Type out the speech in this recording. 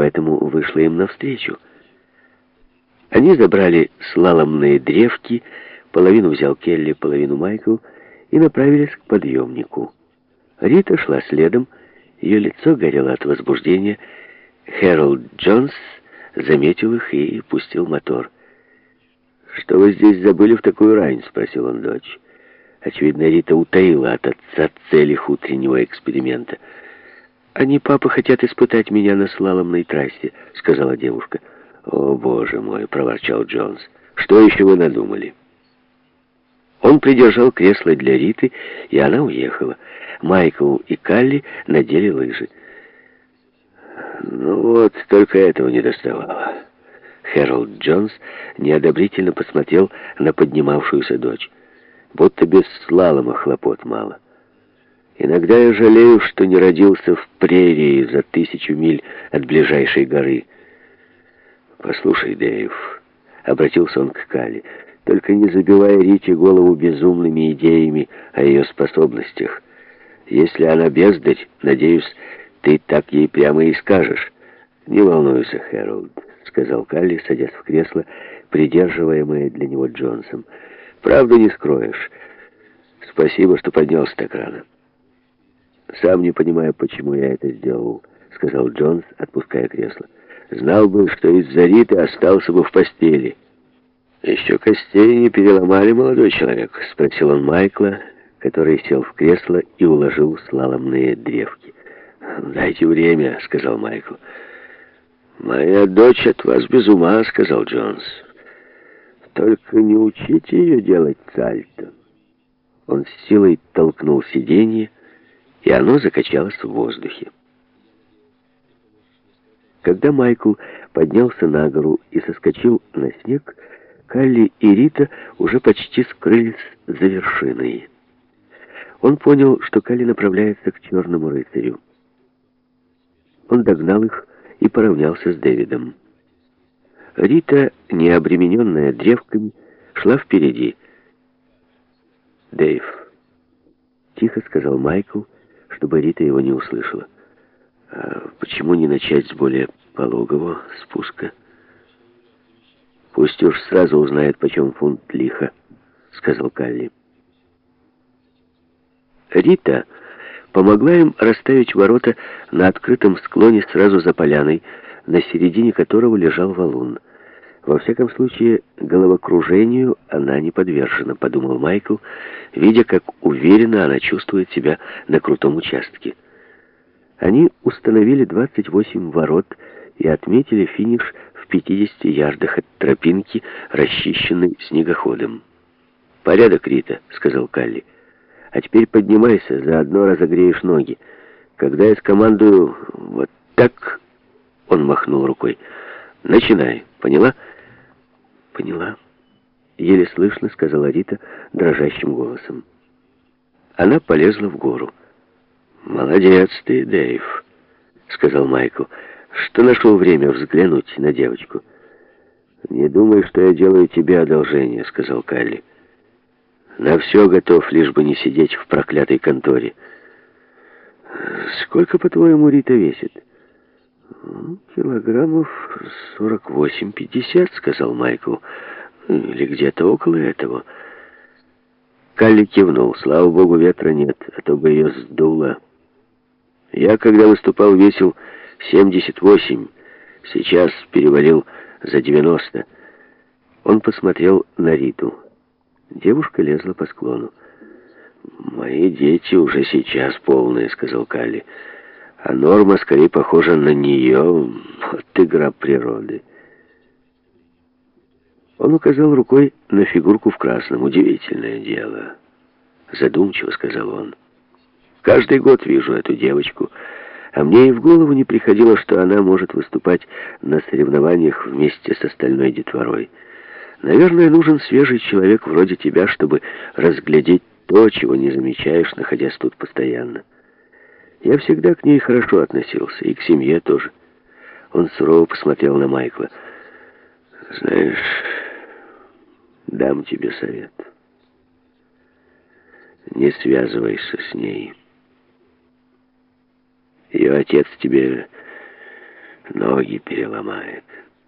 поэтому вышла им навстречу. Они забрали слаломные древки, половину взял Келли, половину Майкл, и направились к подъемнику. Рита шла следом, ее лицо горело от возбуждения. Хэролд Джонс заметил их и пустил мотор. «Что вы здесь забыли в такую рань?» — спросил он дочь. Очевидно, Рита утаила от отца цели утреннего эксперимента. «Они, папа, хотят испытать меня на слаломной трассе», — сказала девушка. «О, боже мой!» — проворчал Джонс. «Что еще вы надумали?» Он придержал кресло для Риты, и она уехала. Майкл и Калли надели лыжи. «Ну вот, только этого не доставало». Хэролд Джонс неодобрительно посмотрел на поднимавшуюся дочь. Будто без слалома хлопот мало. Иногда я жалею, что не родился в прерии за тысячу миль от ближайшей горы. «Послушай, Дэйв», — обратился он к Кали, — «только не забивай Рите голову безумными идеями о ее способностях. Если она бездарь, надеюсь, ты так ей прямо и скажешь». «Не волнуйся, Хэролд», — сказал Калли, садясь в кресло, придерживаемое для него Джонсом. «Правду не скроешь. Спасибо, что поднялся так рано». «Сам не понимаю, почему я это сделал», — сказал Джонс, отпуская кресло. «Знал бы, что из-за Риты остался бы в постели». «Еще костей не переломали, молодой человек?» — спросил он Майкла, который сел в кресло и уложил слаломные древки. «Дайте время», — сказал Майкл. «Моя дочь от вас без ума», — сказал Джонс. «Только не учите ее делать сальто». Он с силой толкнул сиденье, и оно закачалось в воздухе. Когда Майкл поднялся на гору и соскочил на снег, Калли и Рита уже почти скрылись за вершиной. Он понял, что Калли направляется к черному рыцарю. Он догнал их и поравнялся с Дэвидом. Рита, не обремененная древками, шла впереди. «Дэйв», — тихо сказал Майкл, — чтобы Рита его не услышала. А почему не начать с более пологого спуска? Пусть уж сразу узнает, почем фунт лиха, сказал Калли. Рита помогла им расставить ворота на открытом склоне сразу за поляной, на середине которого лежал валун. Во всяком случае, головокружению она не подвержена, подумал Майкл, видя, как уверенно она чувствует себя на крутом участке. Они установили 28 ворот и отметили финиш в 50 ярдах от тропинки, расчищенной снегоходом. «Порядок, Рита», — сказал Калли. «А теперь поднимайся, заодно разогреешь ноги. Когда я скомандую вот так...» Он махнул рукой. «Начинай, поняла?» «Поняла», — еле слышно сказала Рита дрожащим голосом. Она полезла в гору. «Молодец ты, Дэйв», — сказал Майкл, — «что нашел время взглянуть на девочку». «Не думай, что я делаю тебе одолжение», — сказал Калли. «На все готов, лишь бы не сидеть в проклятой конторе». «Сколько, по-твоему, Рита весит?» «Килограммов сорок восемь-пятьдесят», — сказал Майкл. «Или где-то около этого». Калли кивнул. Слава богу, ветра нет, а то бы ее сдуло. Я, когда выступал, весил семьдесят восемь. Сейчас перевалил за девяносто. Он посмотрел на Риту. Девушка лезла по склону. «Мои дети уже сейчас полные», — сказал Калли. А Норма скорее похожа на нее. Вот игра природы. Он указал рукой на фигурку в красном. Удивительное дело. Задумчиво сказал он. Каждый год вижу эту девочку, а мне и в голову не приходило, что она может выступать на соревнованиях вместе с остальной детворой. Наверное, нужен свежий человек вроде тебя, чтобы разглядеть то, чего не замечаешь, находясь тут постоянно. Я всегда к ней хорошо относился, и к семье тоже. Он сурово посмотрел на Майкла. Знаешь, дам тебе совет. Не связывайся с ней. Ее отец тебе ноги переломает.